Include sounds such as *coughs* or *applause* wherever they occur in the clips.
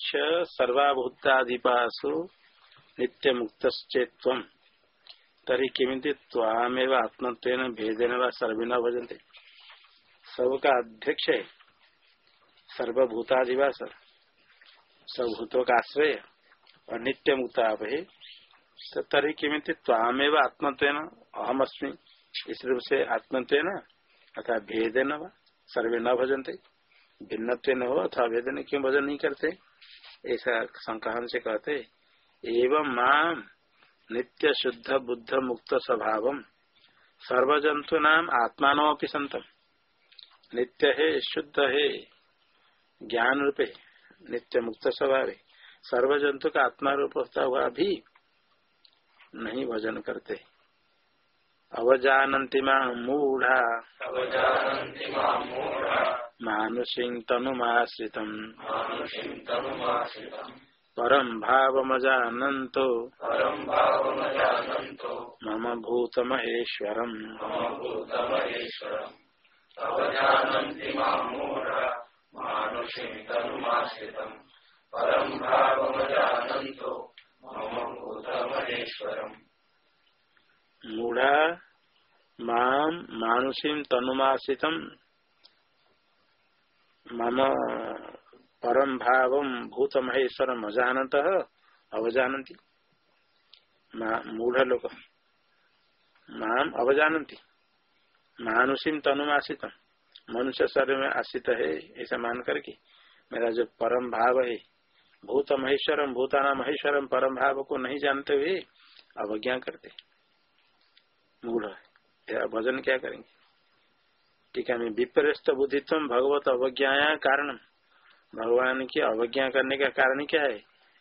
अध्यक्ष सर्वाभूताधिपासु नित्य मुक्त तरी किमित त्वामेव आत्मत्व भेदेन व सर्विन भजनते। सबका अध्यक्ष है सर्वभूताधिवास सर्वभूतों का आश्रय और नित्य मुक्त आप है तरी किमित त्वामेव आत्मत्व अहम इस रूप से आत्मत्व अर्थात भेदेन व सर्वे न भजनते। भिन्न हो अथवा भेदन क्यों भजन नहीं करते? ऐसा शंका से कहते एवं माम नित्य शुद्ध बुद्ध मुक्त स्वभाव सर्वजंतु नाम आत्मानो अपनी संतम। नित्य है, शुद्ध है, ज्ञान रूप, नित्य मुक्त स्वभाव। है सर्व जंतु का आत्मा रूप होता हुआ भी नहीं भजन करते। अवजानती मूढ़ा। मानुषिं तनुमाश्रितम् परम भावमजानन्तो। मम भूतमहेश्वरम्। मूढ़ा माम मानुषीम तनुमाश्रितम मम परम भाव भूत महेश्वर अजानत। अवजानती मूढ़ लोक माम अवजानती मानुषी तनुमाशित मनुष्य शरीर में आश्रित है, ऐसा मान करके मेरा जो परम भाव है भूत महेश्वरम भूताना महेश्वरम परम भाव को नहीं जानते हुए अवज्ञा करते। मूढ़ भजन क्या करेंगे? टीका में विपर्यस्त बुद्धित्व भगवत अवज्ञा कारण। भगवान की अवज्ञा करने का कारण क्या है?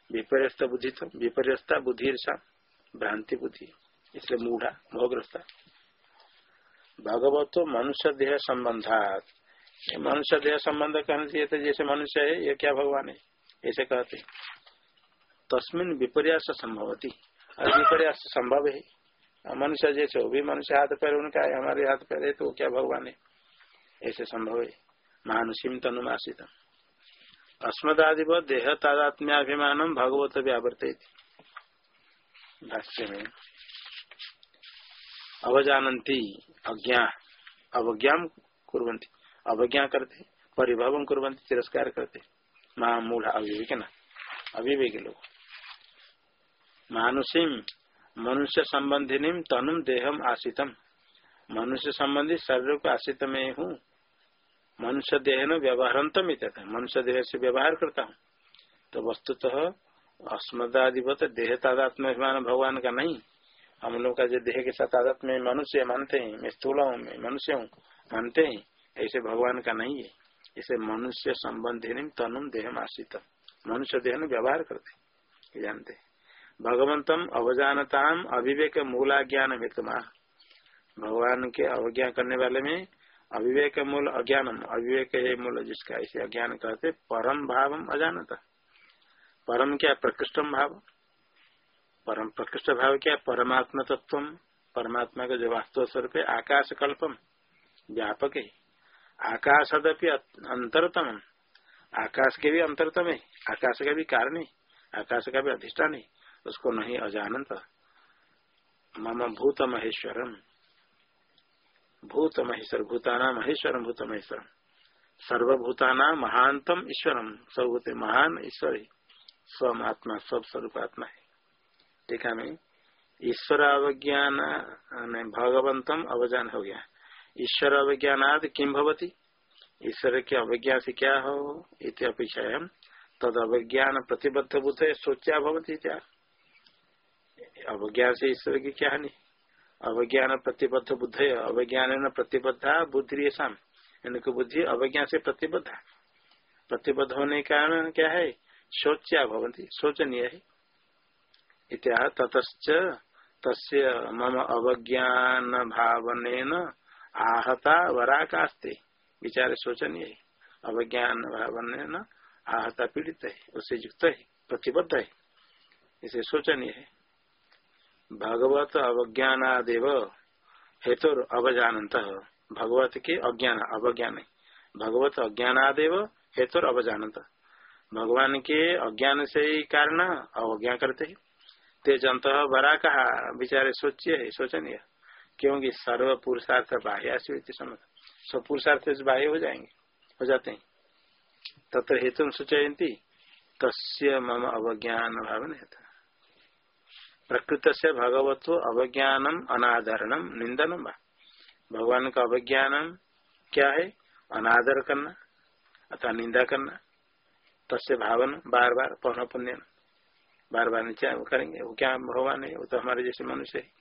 विपर्यस्त बुद्धित्व विपर्यस्ता बुद्धि भ्रांति बुद्धि, इसलिए मूढ़ा भोग्रस्ता भगवत मनुष्य देह संबंधात। मनुष्य देह संबंध कहना चाहिए तो जैसे मनुष्य है, ये क्या भगवान है? ऐसे कहते तस्मिन विपर्यास संभवती। और विपर्यास संभव है। मनुष्य जैसे वो भी मनुष्य हाथ पैर, उनका है, हमारे हाथ पैर है तो क्या भगवान है? ऐसे संभव है। मानुषीम तनुमासित अस्मदादिव देह तादात्म्याभिमान भगवत व्यावर्त भाष्य में अवजानती अज्ञा, अवज्ञा कुरंती अवज्ञा करते, परिभव कुरंती तिरस्कार करते। माँ मूढ़ अविवेक न, अविवेक लोग मानुषीम मनुष्य संबंधिनी तनुम देहम आशितम मनुष्य संबंधी शरीर को आश्रित में हूँ मनुष्य देह न व्यवहारंतम मनुष्य देह से व्यवहार करता हूँ तो वस्तुतः अस्मदाधिपत देह तादात्म्यमान भगवान का नहीं। हम लोग का जो देह के साथ आदत्म मनुष्य मानते हैं, मैं स्थूल हूँ मैं मनुष्य हूँ, मानते हैं, ऐसे भगवान का नहीं है। इसे मनुष्य संबंधी तनुम देह आश्रित। मनुष्य देह व्यवहार करते जानते भगवंतम अवजानताम अभिवेक मूला ज्ञान भगवान के अवज्ञा करने वाले में अविवेक मूल अज्ञानम। अविवेक है मूल जिसका ऐसे अज्ञान कहते परम भाव अजानता। परम क्या? प्रकृष्टम भाव। परम प्रकृष्ट भाव क्या? परमात्मा तत्व परमात्मा का जो वास्तव स्वरूप है आकाश कल्पम व्यापक है। आकाशदपि अंतरतम आकाश के भी अंतरतम है। आकाश का भी कारण है। आकाश का भी अधिष्ठान है। उसको नहीं अजानत। मम भूत महेश्वरम भूत महेश्वर भूताना महेश्वर भूत महेश्वर सर्वभूताना महानतम ईश्वरम सर्वभूत महान ईश्वर स्वम आत्मा सब स्वरूप आत्मा है टीका में ईश्वर अवज्ञान भगवंतम अवजान हो गया। ईश्वर अवज्ञानाद किम भवती? ईश्वर के अवज्ञा से क्या हो? इति अपेक्षा है तद अवज्ञान प्रतिबद्ध बुद्ध सोचा भवती क्या अवज्ञा से ईश्वर की क्या हानि अवज्ञान प्रतिबद्ध बुद्ध अवज्ञान प्रतिबद्धा बुद्धि इनको बुद्धि अवज्ञा से प्रतिबद्ध। प्रतिबद्ध होने का कारण क्या है? शोच्या भवंती शोचनीय है। इत्या ततच तस्य मम अवज्ञान भावन आहता वराकास्ते। विचार शोचनीय है। अवज्ञान भावन आहता पीड़ित है, उससे युक्त है, प्रतिबद्ध है। इसे शोचनीय है। भगवत अवज्ञादेव हेतु अवजानत भगवत के अज्ञान, अवज्ञान। भगवत अज्ञानादेव हेतु अवजानत भगवान के अज्ञान से ही कारण अवज्ञा करते ही। ते जंत बरा कहा बेचारे सोचिए, सोचनीय। क्योंकि सर्व पुरुषार्थ बाह्य समझ। सब पुरुषार्थ से बाह्य हो जाएँगे, हो जाते हैं। तत्र हेतु सूचयती तस्य मम अवज्ञान भाव नहीं था प्रकृत से भगवत अवज्ञानम अनादरणम निंदनम भगवान का अवज्ञानम क्या है? अनादर करना अथवा निंदा करना। तस्य भावन बार बार पौन पुण्य बार बार नीचे करेंगे? वो क्या भगवान है? वो तो हमारे जैसे मनुष्य है।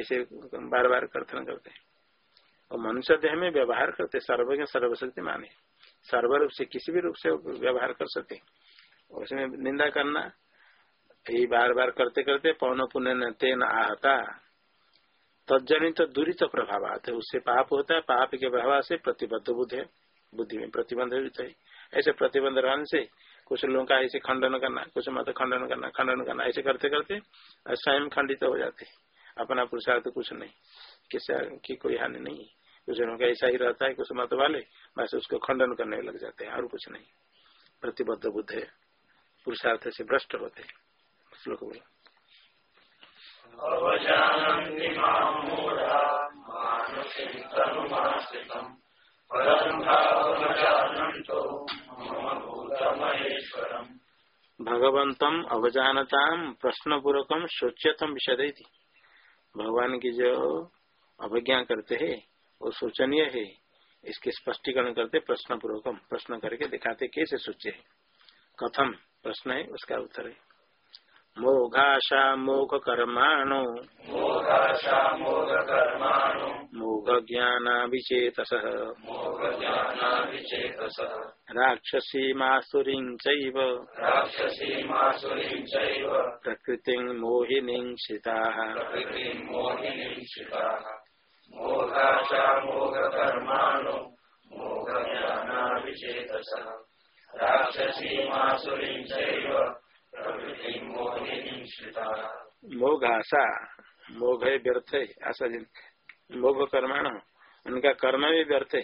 ऐसे बार बार कर्तन करते हैं। और मनुष्य देह में व्यवहार करते सर्वज्ञ सर्वशक्ति माने। सर्व रूप से किसी भी रूप से व्यवहार कर सकते उसमें निंदा करना यही बार बार करते करते पौन पुण्य तेन आहता। तजनित तो दूरी तो प्रभाव आते उससे पाप होता है, पाप के प्रभाव से प्रतिबद्ध बुद्ध है। बुद्धि में प्रतिबंध है। ऐसे प्रतिबंध रहने से कुछ लोगों का ऐसे खंडन करना, कुछ मत खंडन करना खंडन करना, ऐसे करते करते स्वयं खंडित तो हो जाते अपना पुरुषार्थ तो कुछ नहीं। किसी की कोई हानि नहीं। कुछ लोगों का ऐसा ही रहता है, कुछ मत वाले, बस उसको खंडन करने लग जाते हैं और कुछ नहीं। प्रतिबद्ध बुद्ध है। पुरुषार्थ से भ्रष्ट होते श्लोक बोलो भगवंतम अवजानता प्रश्न पूर्वक सोच्यतम विषय भगवान की जो अवज्ञा करते हैं वो शोचनीय है। इसके स्पष्टीकरण करते प्रश्न पूर्वक प्रश्न करके दिखाते कैसे सोचे कथम प्रश्न है उसका उत्तर है। मोघाशा मोघ कर्माणो मोघ ज्ञानाभिचेतस राक्षसी मासुरीं चैव प्रकृतिं मोहिनीं श्रिताः मोघाशा मोघ कर्माणो मोघ ज्ञानाभिचेतस राक्षसी मासुरीं चैव मोघ आशा मोघ है व्यर्थ है आशा मोघ कर्माण, उनका कर्म भी व्यर्थ। है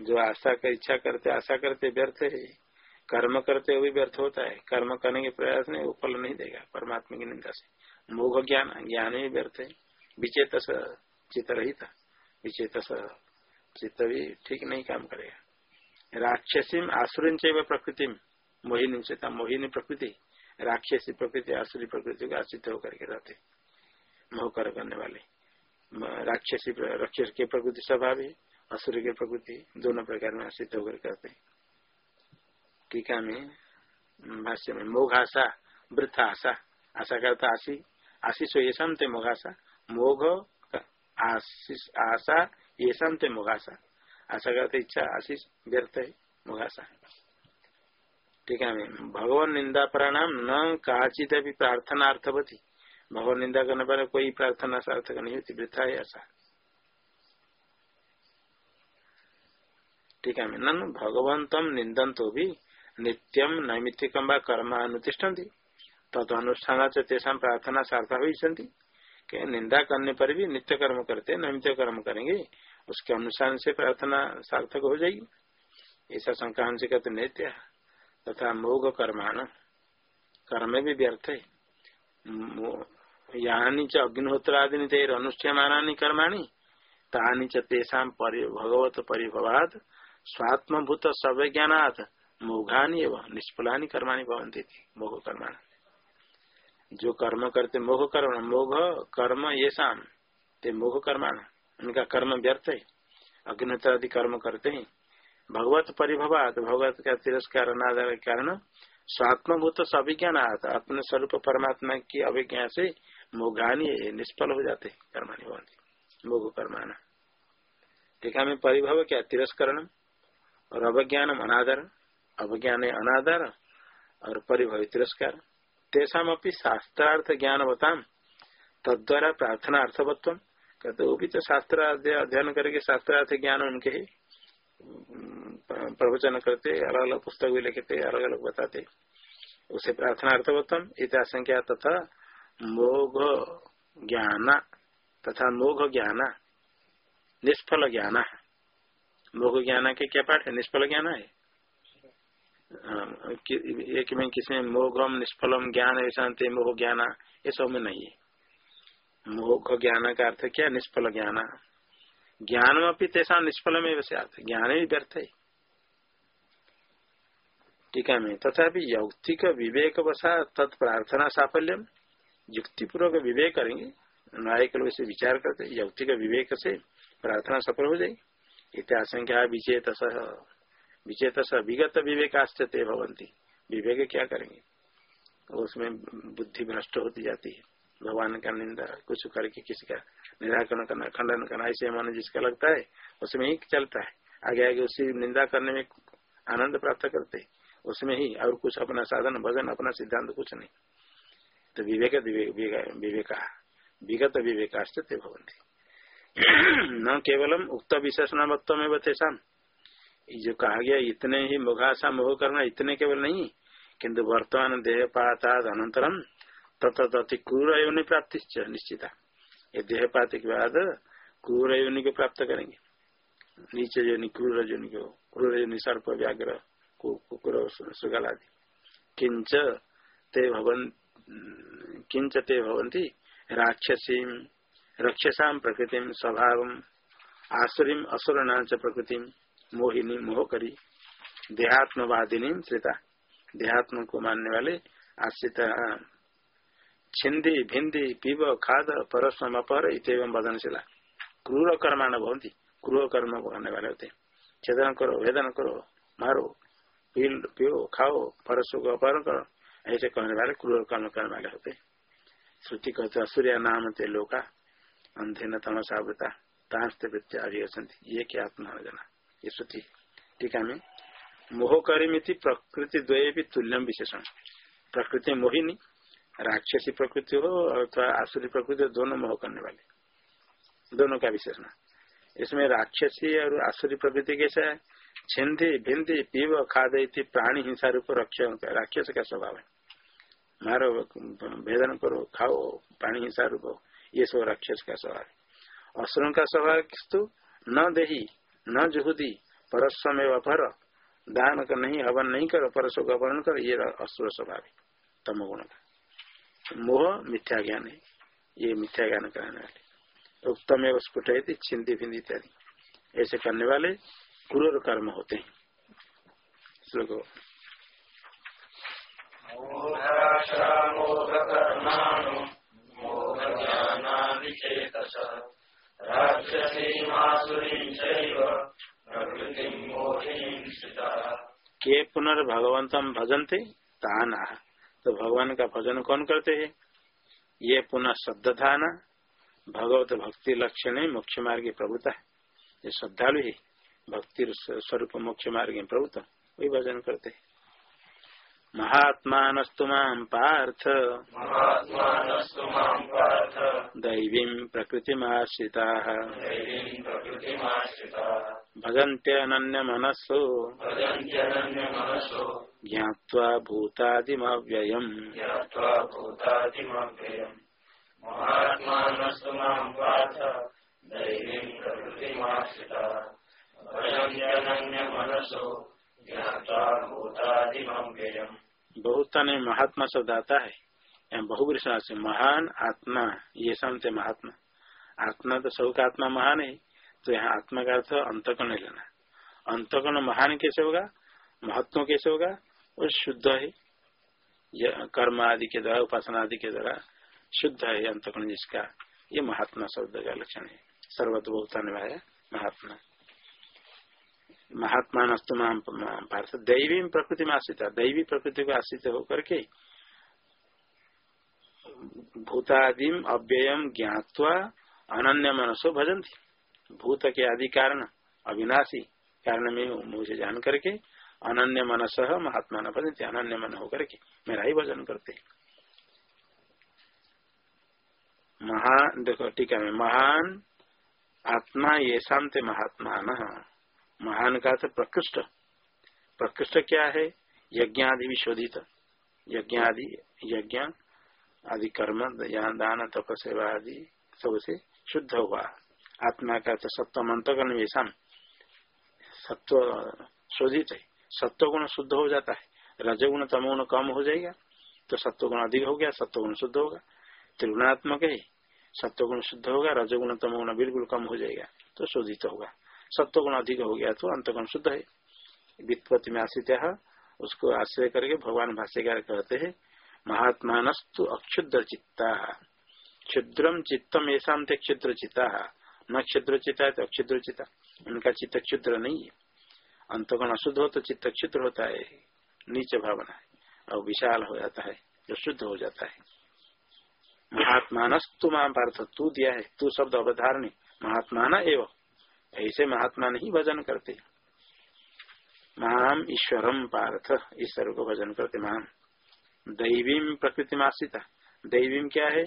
जो आशा का इच्छा करते, आशा करते व्यर्थ। है कर्म करते हुए व्यर्थ होता है। कर्म करने के प्रयास नहीं, वो फल नहीं देगा, परमात्मा की निंदा से। मोघ ज्ञान ज्ञान भी व्यर्थ है। विचेत चित्त रहित विचेत चित्त भी ठीक नहीं काम करेगा। राक्षसी आसुरी प्रकृति मोहिनी चेता मोहिनी प्रकृति। राक्षसी प्रकृति आसुरी प्रकृति को आश्रित होकर के रहते मोहकर करने वाले। राक्षसी राक्षस की प्रकृति स्वभाव है, असुर की प्रकृति, दोनों प्रकार में आश्रित होकर करते टीका में भाष्य में मोघ आशा वृथा आशा आशा करता आशी, आशीष ये समते मोघाशा मोघ आशा, ये समते मोघाशा आशा करते इच्छा, आशीष, व्यर्थ है मोघाशा ठीक है भगवान निंदा प्रणाम न काचित भी प्रार्थना अर्थवती। भगवान निंदा करने पर कोई प्रार्थना सार्थक नहीं होती, वृथा है, ऐसा ठीक है नन भगवंतम निंदन तो भी नित्यम नैमित्तिकम व कर्म अनुतिष्ठती तद अनुष्ठान तेषा प्रार्थना सार्थक हुई निंदा करने पर भी नित्य कर्म करते नैमित्य कर्म करेंगे, उसके अनुसार से प्रार्थना सार्थक हो जाएगी। ऐसा शंका हमसे कहते नित्य तथा मोग कर्माण। कर्म भी व्यर्थ। है यानी च अग्निहोत्र आदि तेर अनुष्ठ्यमानी कर्माणी, तानी चेषा भगवत परिभवाद स्वात्मभूत सवज्ञात मोघानी एवं, निष्फलानी कर्माणी भवंती थी मोह कर्माण। जो कर्म करते मोह कर्म, मोघ कर्म ये शाम ते मोह कर्माण। उनका कर्म व्यर्थ। है अग्निहोत्र आदि कर्म करते हैं। भगवत परिभवात, भगवत का तिरस्कार अनादर के कारण स्वात्मभूत अभिज्ञान आता अपने स्वरूप परमात्मा की अभिज्ञा से मोघानी निष्फल हो जाते कर्मानी भवंती। मोघ कर्माना। टीका में परिभव क्या? तिरस्करण और अवज्ञान अनादर। अवज्ञान अनादर और परिभव तिरस्कार। तेषाम अपनी शास्त्रार्थ ज्ञान बताम तद्वारा प्रार्थना अर्थवत्व कहते वो भी तो शास्त्र अध्ययन करके शास्त्रार्थ ज्ञान उनके ही। प्रवचन करते अलग अलग पुस्तक भी लिखते अलग अलग बताते। उसे प्रार्थना अर्थवत्तम संख्या तथा मोघ ज्ञान तथा मोघ ज्ञान निष्फल ज्ञान। मोघ ज्ञान के क्या पाठ है? निष्फल ज्ञान है? एक में किसी में मोहम निष्फलम ज्ञान ऐसा मोह ज्ञान ये सब में नहीं है। मोह ज्ञान का अर्थ क्या? निष्फल ज्ञान। ज्ञान में तेसा निष्फल में वैसे ज्ञान ही व्यर्थ है टीका में तथा यौक्तिक विवेक वसा तत्प्रार्थना साफल्यम युक्तिपूर्वक विवेक करेंगे नायक लोग विचार करते, यौक्तिक विवेक से प्रार्थना सफल हो जाएगी। इत्याशंका विचेत सह विगत विवेकाश्चते भवंती विवेक क्या करेंगे? उसमें बुद्धि भ्रष्ट होती जाती है। भगवान का निंदा कुछ करके किसी का निराकरण करना, खंडन करना, ऐसे मन जिसका लगता है, उसमें ही चलता है। आगे आगे उसी निंदा करने में आनंद प्राप्त करते उसमें ही और कुछ अपना साधन, भजन, अपना सिद्धांत कुछ नहीं। तो विवेक विवेक विगत भवंती। न केवलम उक्त विशेषणावत्व में बतेषाम जो कहा गया, इतने ही मुखाशा मोह करना इतने केवल नहीं, किंतु वर्तमान देह पाताद अनंतरम तथा क्रूर योनि प्राप्ति निश्चिता। ये देह पात के बाद क्रूर योनि को प्राप्त करेंगे। नीचे जो क्रूर योनि को, क्रूर योनि सर्प, व्याघ्र कुकुर सुगल आदि किंच ते भवन, किंच ते भवंती राक्षसी, रक्षसा प्रकृति, स्वभाव, आसुरी असुर प्रकृति, मोहिनी, मोहकरी, देहात्मवादिनी श्रिता देहात्म को मानने वाले आश्रित छिंदी भिंदी पीब खाद परस्म अपर इतम बदनशिला क्रूर कर्मा न भवंती क्रूर कर्म करने वाले होते छेदन करो वेदन करो मारो पियो खाओ परसों को अपहरण करो ऐसे कहने वाले क्रूर कर्म करने वाले होते श्रुति कहते सूर्य नाम ते लोका अंधे न तमसावृता तांस्ते ये क्या आत्मा जना ये श्रुति टीका में मोह करीमिति प्रकृति द्वय भी तुल्यम विशेषण प्रकृति मोहिनी राक्षसी प्रकृति हो अथवा आसुरी प्रकृति दोनों मोह करने वाले दोनों का विशेषण इसमें राक्षसी और आसुरी प्रकृति कैसा है छिंदी भिंदी पीव खाद प्राणी हिंसा रूप राक्षस का स्वभाव है मारो भेदन करो खाओ प्राणी हिंसा रूप ये सब राक्षस का स्वभाव है असुरों का स्वभाव किस्तु न देही न जुहुदी परस्वम पर दान कर नहीं हवन नहीं करो परसों का अपहरण करो ये असुर स्वभाव है तम गुण का मोह मिथ्या ज्ञान है। ये मिथ्या ज्ञान कराने वाले। उत्तम एवं स्फुट है छिंदी भिंदी इत्यादि। ऐसे करने वाले क्रूर कर्म होते हैं। श्लोक। के पुनर्भगवंतम भजनते ताना। तो भगवान का भजन कौन करते हैं? ये पुनः शब्द था भगवत भक्ति लक्षण मुख्य मार्ग प्रभुता है। ये श्रद्धालु है भक्ति स्वरूप मोक्ष मार्ग प्रभुत्व वही भजन करते महात्मानस्तु माम पार्थ। दैवी प्रकृतिमाश्रिता। ज्ञात्वा भूतादिमव्ययम् महात्मानस्तु दैवीं प्रकृतिमाश्रिता। बहुत ने महात्मा शब्द आता है। यहाँ बहुवृषण से महान आत्मा ये समझते महात्मा। आत्मा तो सबका आत्मा महान है तो यहाँ आत्मा का अर्थ अंतकर्ण लेना। अंतकर्ण महान कैसे होगा? महत्व कैसे होगा? वो शुद्ध है। कर्म आदि के द्वारा, उपासना आदि के द्वारा शुद्ध है अंतकर्ण जिसका, ये महात्मा शब्द का लक्षण है। सर्वत बहुत महात्मा। महात्मा नस्तु पार्थ दैवी प्रकृति में आश्रित दैवी प्रकृति को आश्रित होकर के भूतादिम अव्ययम ज्ञावा अनन्य मनसो भजंती भूत के आदि कारण, अविनाशी कारण में मुझे जान करके अनन्य मनस महात्मा न भजनते अनन्य मन होकर के मेरा ही भजन करते महान, देखो टीका में महान आत्मा ये शांत महात्मा न महान का अर्थ प्रकृष्ट। प्रकृष्ट क्या है? यज्ञ आदि विशोधित यज्ञ आदि यज्ञ आदि कर्म दान, तप, सेवा आदि सबसे शुद्ध हुआ। आत्मा का अर्थ सत्व मंत्रकर्ण वेशम सत्व शोधित है। सत्वगुण शुद्ध हो जाता है। रजगुण, तमोगुण कम हो जाएगा तो सत्वगुण अधिक हो गया, सत्वगुण शुद्ध होगा। त्रिगुणात्मक है, सत्वगुण शुद्ध होगा, रजगुण, तमोगुण बिल्कुल कम हो जाएगा तो शोधित होगा। सत्वगुण अधिक हो गया तो अंतगुण शुद्ध है। वित्पत्ति में आश्रित उसको आश्रय करके भगवान भाष्यकार कहते हैं, महात्मानस्तु अक्षुद्र चित्ता। क्षुद्रम चित्तम ऐसा क्षुद्र चिता न क्षुद्र चित्ता तो अक्षुद्र चिता उनका चित्त क्षुद्र नहीं है। अंतगुण अशुद्ध हो तो चित्त क्षुद्र होता है, नीचे भावना है, और विशाल हो जाता है, जो शुद्ध हो जाता है। महात्मानस्तु माँ पार्थ, तू दिया है, तू शब्द अवधारणी, महात्मा एवं। ऐसे महात्मा नहीं भजन करते। महाम ईश्वरम पार्थ ईश्वर को भजन करते महाम दैवीम प्रकृति आश्रिता दैवीम क्या है?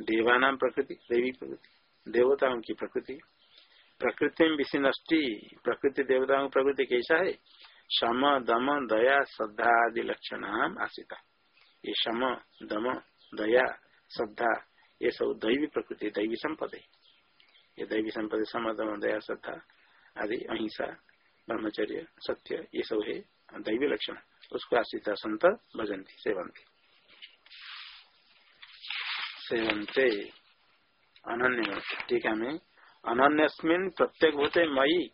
देवानाम प्रकृति, दैवी प्रकृति। देवताओं की प्रकृति। प्रकृति में विशिनष्टि, प्रकृति देवताओं प्रकृति कैसा है? शम, दम, दया, श्रद्धा आदि लक्षण आश्रिता ये शम, दम, दया, श्रद्धा, ये सब दैवी प्रकृति, दैवी संपद है ये दैवी संपद सम दम, दया, श्रद्धा आदि, अहिंसा, ब्रह्मचर्य, सत्य, ये सब है दैवी लक्षण। उसको आश्रित संत भजंती सेवंती सेवंते अनन्य टीका में अनन्यस्मिन प्रत्येक भूते मई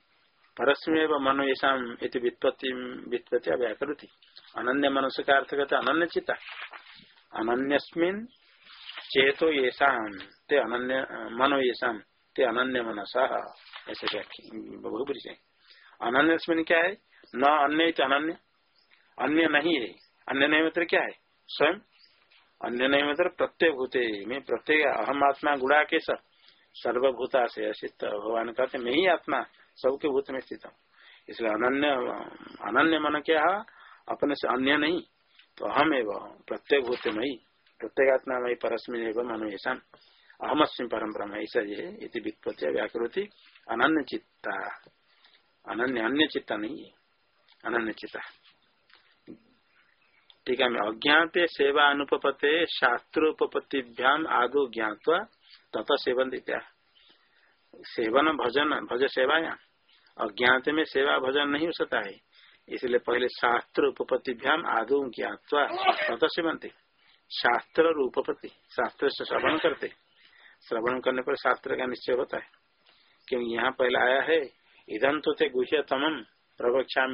परस्मेव मनो ऐसा वित्पत्ति व्युत्पत्ति व्याकृति अनन्य मनुष्य का अर्थ कहते अनन्य चिता अनन्यस्मिन चेतो येषा, ते अनन्य, मनो येषा, ते अनन्य मनसा ऐसे बहुबरी से अनन्य क्या है? न अन्य अनन्य। अन्य नहीं है। अन्य नहीं मतलब क्या है? स्वयं। अन्य नहीं मतलब प्रत्येक भूते में प्रत्येक अहम आत्मा गुड़ा के सब सर्वभूता से अस्तित्व भगवान कहते, मैं ही आत्मा, सबके भूत में स्थित हूँ। इसलिए अनन्य अनन्य मन क्या अपने से अन्य नहीं। तो अहम एवं प्रत्येक भूत में ही प्रत्येक आत्मा में परस्मिन एवं मनो ऐसा अहम अस्म परम ब्रह्म। ऐसा है, इति व्याकृति। अनन्य चित्ता। अनन्य, अन्य चित्ता नहीं है। अनन्य चित्ता। ठीक है अज्ञात सेवा अनुपते शास्त्रोपत्तिभ्याम आदो ज्ञातवा तथा सेवन दित्या सेवन भजन, भज सेवाया। अज्ञात में सेवा भजन नहीं हो सकता है। इसलिए पहले शास्त्र उपपत्तिभ्याम आदो ज्ञातवा तथा सेवनते शास्त्र और उपपत्ति, शास्त्र से श्रवण करते। श्रवण करने पर शास्त्र का निश्चय होता है। क्योंकि यहाँ पहले आया है इधम तो थे गुह्यतम प्रवक्षा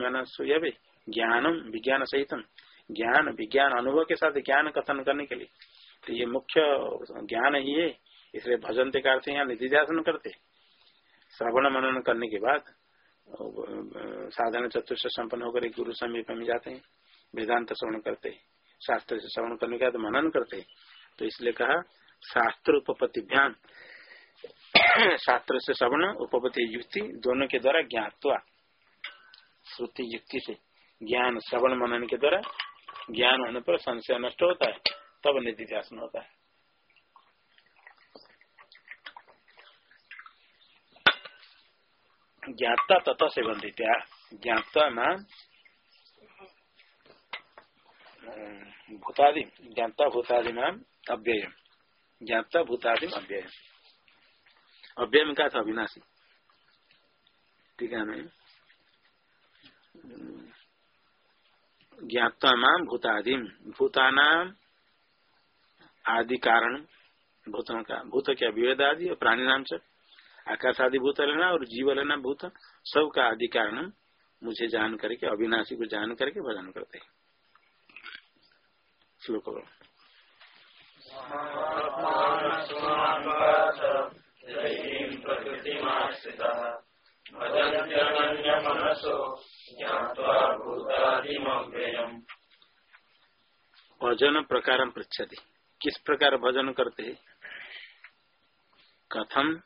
ज्ञानम विज्ञान सहितम ज्ञान, विज्ञान अनुभव के साथ ज्ञान कथन करने के लिए। तो ये मुख्य ज्ञान ही है इसलिए भजन के अर्थ यहाँ निधिध्यासन करते श्रवण मनन करने के बाद साधन चतुर्थ संपन्न होकर गुरु समीप में जाते हैं, वेदांत श्रवण करते शास्त्र से श्रवण करने के बाद मनन करते तो इसलिए कहा, शास्त्र उपपत्ति ध्यान। *coughs* शास्त्र से श्रवण उपपति युक्ति, दोनों के द्वारा ज्ञातवा। श्रुति युक्ति से ज्ञान, श्रवण, मनन के द्वारा ज्ञान होने पर संशय नष्ट होता है, तब निधिध्यासन होता है। ज्ञाता तथा से बंधित ज्ञाता नाम भूतादि, ज्ञाता भूतादि नाम अव्यय। ज्ञाता भूतादि अव्यय। अव्यय में क्या था? अविनाशी। ठीक है मैं ज्ञाता नाम भूतादिम भूतानाम आदि कारण। भूतों का भूत क्या विवेद आदि और प्राणी नाम से। आकाश आदि भूत लेना और जीव लेना भूत सब का आदि कारण मुझे जान करके, अविनाशी को जान करके भजन करते श्लोक भजन प्रकार पृछति किस प्रकार भजन करते कथम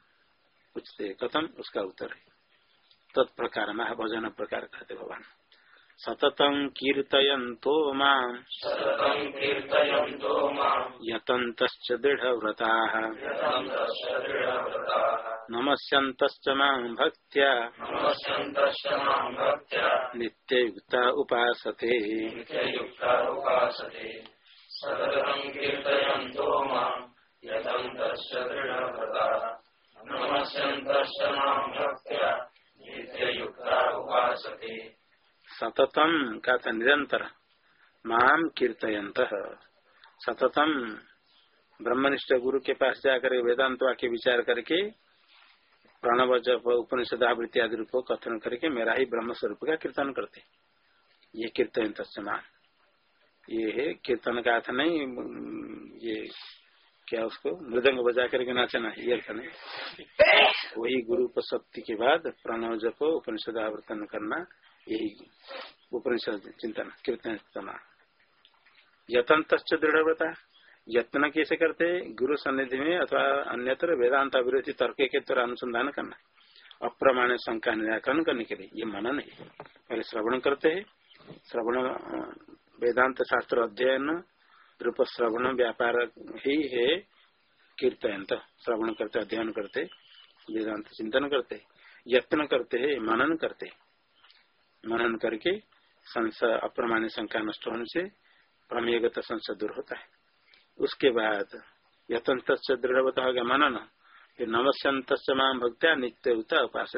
पूछते कथम उसका उत्तर है। तत्प्रकार भजन प्रकार कहते भगवान। सततं कीर्तयन्तो माम् यतन्तश्च दृढव्रताः। नमस्यन्तश्च माम् भक्त्या। नित्ययुक्ता उपासते। माम् नित्ययुक्ता उपासते। सततम का था निरंतर माम कीर्तयंत सततम ब्रह्मनिष्ठ गुरु के पास जाकर वेदांत वाक्य विचार करके प्रणव जप उपनिषद आवृत्ति आदि रूप कथन करके मेरा ही ब्रह्म स्वरूप का कीर्तन करते। ये कीर्तन तस्मान ये है कीर्तन का अर्थ नहीं, ये क्या उसको? मृदंग बजा करके नाचना ये अर्थ नहीं। वही गुरु उपशक्ति के बाद प्रणव जप उपनिषद आवर्तन करना, यही उपनिषद चिंतन, कीर्तन करना। यतन तस् यत्न कैसे करते? गुरु सन्निधि में अथवा अन्यत्र वेदांत विरोधी तर्क के तरह अनुसंधान करना। अप्रमाण शंका निराकरण करने के लिए, ये मनन है। पहले श्रवण करते हैं। श्रवण, वेदांत शास्त्र अध्ययन रूप श्रवण व्यापार ही है कीर्तन श्रवण करते, अध्ययन करते, वेदांत चिंतन करते, यत्न करते है मनन करते। मनन करके संशय अप्रमाण शंका नष्ट होने से प्रमेयगत संशय दूर होता है। उसके बाद यतन दृढ़ होता गया मनन फिर नमस्यंत माम भक्त्या नित्य उत उपास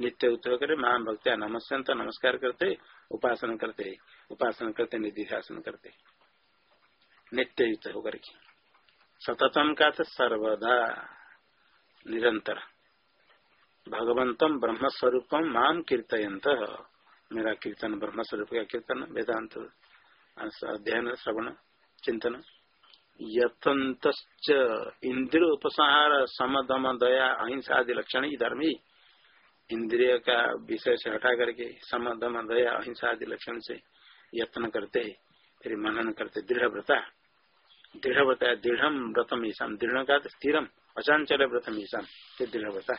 नित्य उत करे माम भक्त्या नमस्यंत नमस्कार करते, उपासना करते उपासना करते, निधिध्यासन करते। नित्य युक्त होकर के सततम का तो सर्वदा निरंतर भगवंतम ब्रह्म स्वरूपम माम कीर्तयंत मेरा कीर्तन ब्रह्म स्वरूप का कीर्तन, वेदांत अध्ययन, श्रवण, चिंतन। यतंत इंद्रिय उपसंहार समदम, दया, अहिंसा आदि लक्षण ही धर्म। ही इंद्रिय का विषय से हटा करके समदम, दया, अहिंसा आदि लक्षण से यत्न करते, फिर मनन करते दृढ़ व्रता दृढ़ दृढ़ व्रतम ईशान दृढ़ का स्थिरम अचांचल व्रतम ईशान दृढ़ व्रता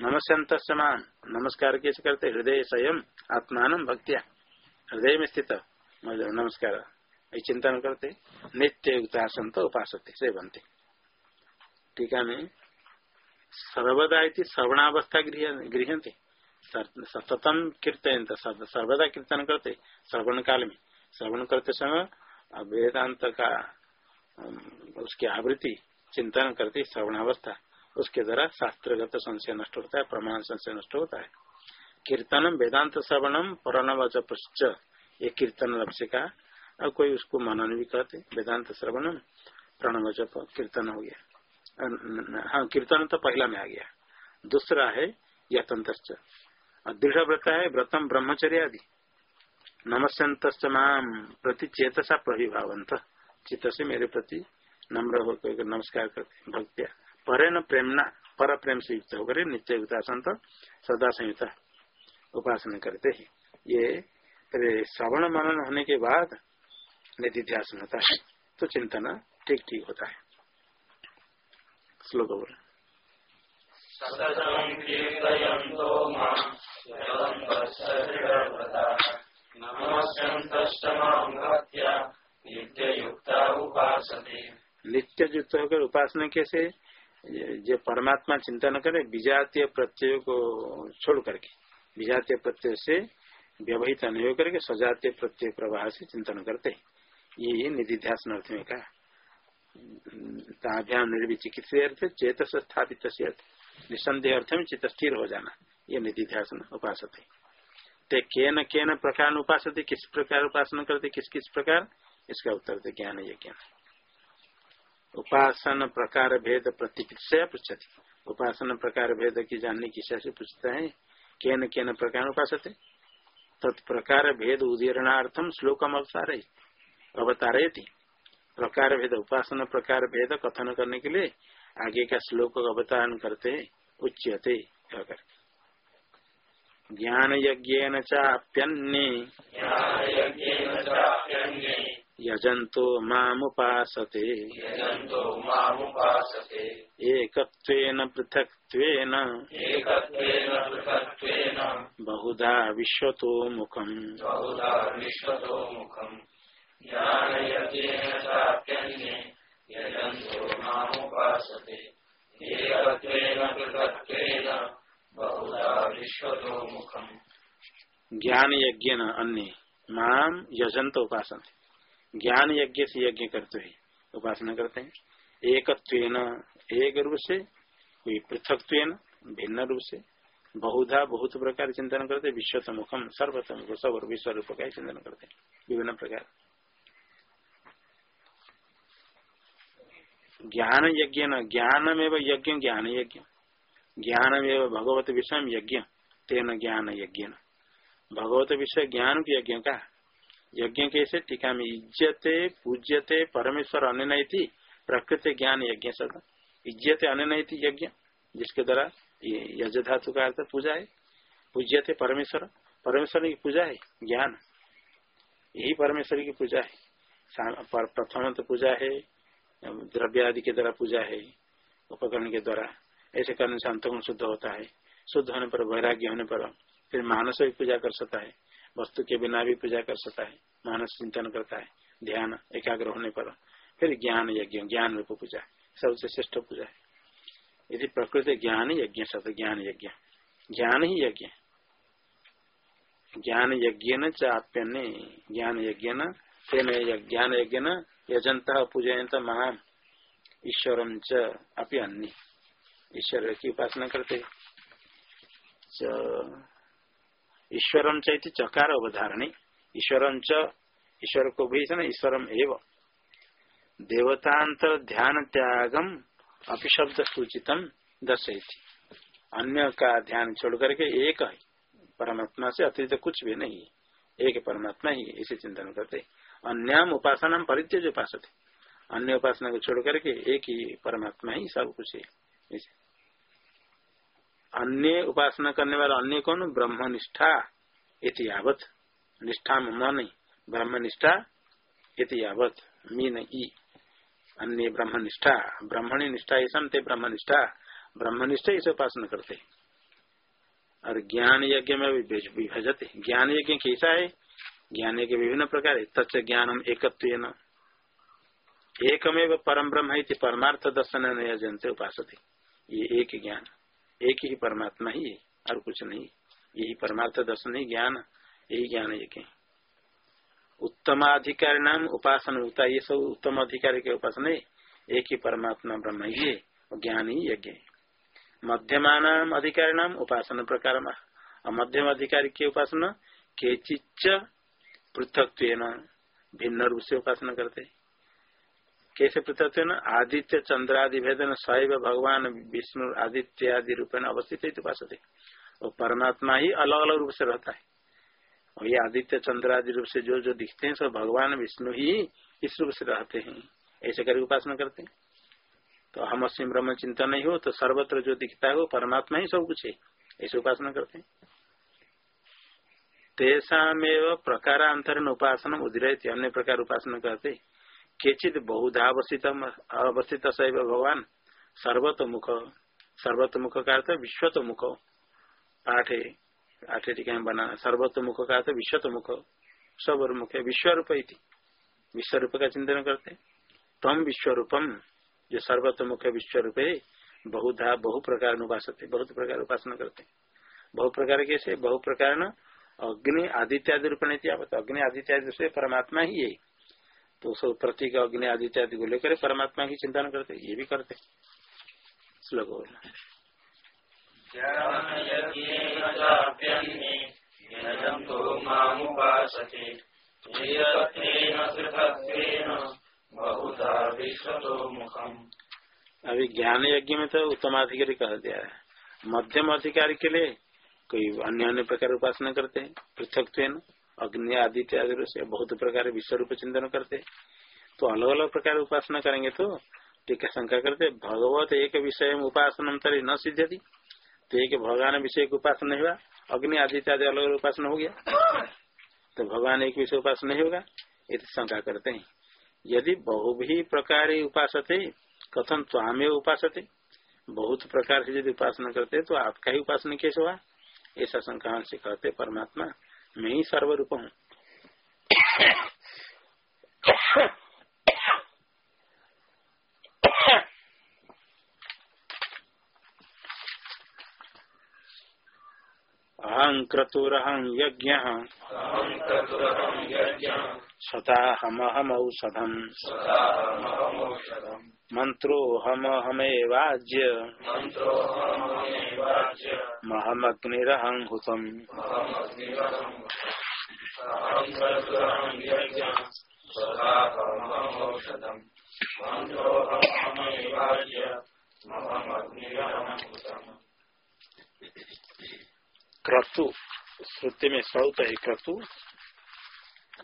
नमस्यंत समान। नमस्कार कैसे करते, हृदय स्वयं, आत्मान भक्तिया। हृदय में स्थित नमस्कार। चिंतन करते। नित्य युक्तासन तो उपास से बनते टीका में सर्वदा श्रवणावस्था गृह सततम कीर्तन सर्वदा कीर्तन करते। श्रवण काल में श्रवण करते समय वेदांत का उसकी आवृत्ति चिंतन करते श्रवणावस्था, उसके द्वारा शास्त्रगत संशय नष्ट होता है, प्रमाण संशय नष्ट होता है। कीर्तनम वेदांत श्रवणम परणवच ये कीर्तन लक्ष्य का और कोई उसको मनन भी कहते वेदांत श्रवणम प्रणव जप कीर्तन हो गया। हाँ कीर्तन तो पहला में आ गया। दूसरा है यतंत्र दृढ़ व्रत है व्रतम ब्रह्मचर्य आदि नमस्यंत माम प्रति चेतसा प्रभिभावंत चित्त से मेरे प्रति नम्र होकर नमस्कार करते भक्तिया परे न प्रेम प्रेमना पर प्रेम से युक्त होकर नित्य युक्तासंत सदा संयुक्त उपासना करते हैं। ये श्रवण मनन होने के बाद निधिध्यासन होता है तो चिंतन ठीक ठीक होता है। श्लोक बोल। नित्य युक्त होकर उपासना कैसे? जो परमात्मा चिंतन करे, विजातीय प्रत्यय को छोड़ करके, विजातीय प्रत्यय से व्यवहित नहीं होकर के सजातीय प्रत्यय प्रवाह से चिंतन करते ये निधि ध्यास अर्थ में कहा। ताभ्याम अर्थ चेत स्थापित निसंदेह अर्थ में चित्त स्थिर हो जाना, ये निधि ध्यान उपास ते केन केन प्रकार उपास किस प्रकार उपासना करते किस किस प्रकार? इसका उत्तर दे ज्ञान ये ज्ञान उपासन प्रकार भेद प्रतिकृष्या पृछति उपासन प्रकार भेद की जानने की से पूछता है, केन केन प्रकार उपास तत्प्रकार भेद उदीरणार्थम श्लोकम अवतार अवतारे प्रकार भेद, उपासना प्रकार भेद कथन करने के लिए आगे का श्लोक अवतारण करते उच्यते ज्ञान यज्ञ चाप्यन्ने यजंतो मामुपासते। एकत्वेन पृथक्त्वेन। बहुधा विश्वतो मुखम्। ज्ञान यज्ञ अन्य। माम यजंत उपासन ज्ञान यज्ञ से यज्ञ करते हैं उपासना करते हैं। एक एक रूप से, कोई पृथक भिन्न रूप से, बहुधा, बहुत प्रकार चिंतन करते विश्व मुखम सर्वतमुख सब और विश्व रूप का चिंतन करते विभिन्न प्रकार। ज्ञान यज्ञ न ज्ञान में यज्ञ, ज्ञान यज्ञ। ज्ञान में भगवत विषय यज्ञ, तेन ज्ञान यज्ञ भगवत विषय ज्ञान के यज्ञ का यज्ञ कैसे टीका में इज्जते पूज्यते, परमेश्वर अन्य थी प्रकृति ज्ञान यज्ञ सब इज़्ज़त अन्य थी यज्ञ, जिसके द्वारा यज धातु का अर्थ पूजा है। पूज्यते परमेश्वर परमेश्वर की पूजा है, ज्ञान। यही परमेश्वर की पूजा है। प्रथम तो पूजा है द्रव्य आदि के द्वारा पूजा है, उपकरण के द्वारा। ऐसे करने से अंतगुण शुद्ध होता है। शुद्ध होने पर, वैराग्य होने पर, फिर मानस भी पूजा कर सकता है। वस्तु के बिना भी पूजा कर सकता है, मानस चिंतन करता है, ध्यान, एकाग्र होने पर, फिर ज्ञान यज्ञ, ज्ञान रूप पूजा, सबसे श्रेष्ठ पूजा है। यदि प्रकृति ज्ञान यज्ञ शब्द ज्ञान यज्ञ, ज्ञान ही यज्ञ। ज्ञान यज्ञ न चाप्यन्य ज्ञान यज्ञ न ज्ञान यज्ञ न यजंत पूजयंत महाम ईश्वर अपि अन्य। ईश्वर की उपासना करते ईश्वरम चैति चकार अवधारणी। ईश्वरम च ईश्वर को भी ईश्वरम एव। देवतांतर ध्यान त्यागम अपिशब्द सूचितम दर्शयती। अन्य का ध्यान छोड़ करके एक परमात्मा से अतिरिक्त कुछ भी नहीं एक परमात्मा ही इसे चिंतन करते अन्याम उपासना परित्यज उपास अन्य उपासना को छोड़ करके एक ही परमात्मा ही सब कुछ है। अन्य उपासना करने वाला अन्य कौन? ब्रह्म निष्ठा यावत। निष्ठा में नहीं। ब्रह्म निष्ठा यावत। मीन ई अन्य ब्रह्म निष्ठा ब्रह्मणी निष्ठा ये संत ब्रह्म निष्ठा ब्रह्म निष्ठा इसे उपासना करते और ज्ञान यज्ञ में विभजते ज्ञान यज्ञ कैसा है? ज्ञान के विभिन्न प्रकार है। तच्च ज्ञानम एकत्व एकमेव परम ब्रह्म परमार्थ दर्शन नयजनते उपासते। ये एक ज्ञान। एक ही परमात्मा ही है, और कुछ नहीं। यही परमार्थ दर्शन ही ज्ञान, यही ज्ञान एक उत्तम अधिकारी नाम उपासना होता ये सब उत्तम अधिकारी के उपासना एक ही परमात्मा ब्रह्म ही है ज्ञान ही यज्ञ मध्यमान अधिकारी नाम उपासना प्रकार मध्यम अधिकारी की उपासना के चिच्च पृथक भिन्न रूप से उपासना करते कैसे पृथक थे न आदित्य चंद्रादि भेदन सैव भगवान विष्णु आदित्य आदि रूप में अवस्थित है उपास वो परमात्मा ही अलग अलग रूप से रहता है। और ये आदित्य चंद्र आदि रूप से जो जो दिखते हैं, सब भगवान विष्णु ही इस रूप से रहते हैं। ऐसे करके उपासना करते हैं। तो हम असीम ब्रह्म चिंता नहीं हो तो सर्वत्र जो दिखता है वो परमात्मा ही सब कुछ है। ऐसे उपासना करते हैं। तेसामेव प्रकारांतरण उपासना उदय अन्य प्रकार उपासना करते केचित बहुधा अवस्थित अवस्थित सैव भगवान सर्वतोमुख सर्वतोमुख का अर्थ विश्वतोमुख। पाठे आठे टीका में बना सर्वतोमुख का अर्थ विश्वतोमुख। मुख विश्व रूप विश्व रूप का चिंतन करते तम विश्व रूपम जो सर्वतोमुख विश्व रूप है बहुधा बहु प्रकार उपासते बहुत प्रकार उपासना करते बहु प्रकार कैसे? बहु प्रकार अग्नि आदित्यादि रूप नहीं अग्नि आदित्यादि से परमात्मा ही है। तो सब प्रतीक अग्नि आदि इत्यादि को लेकर परमात्मा की चिंतन करते ये भी करते। श्लोक बोलना अभी ज्ञान यज्ञ में तो उत्तमाधिकारी कह दिया है। मध्यम अधिकारी के लिए कोई अन्य अन्य प्रकार उपासना करते हैं पृथक अग्नि आदित्य आदि से बहुत प्रकार विश्व रूप चिंतन करते तो अलग अलग प्रकार उपासना करेंगे तो टीका शंका करते भगवत एक विषय में उपासना तरी न सिद्ध तो एक भगवान विषय की उपासना हुआ, अग्नि आदित्य आदि अलग अलग उपासना हो गया। तो भगवान एक विषय उपासना नहीं होगा ये शंका करते हैं। यदि बहु भी प्रकार उपास कथन स्वामी उपास बहुत प्रकार से यदि उपासना करते तो आपका ही उपासना कैसे हुआ? ऐसा शंका से कहते परमात्मा मैं ही सर्वरूप हूँ अहं क्रतुरहं यज्ञ सताहमहमौषधम् मंत्रो हम हमेवाज्य महमग्निरहं हुतम् क्रतु। श्रुति में सौत है क्रतु।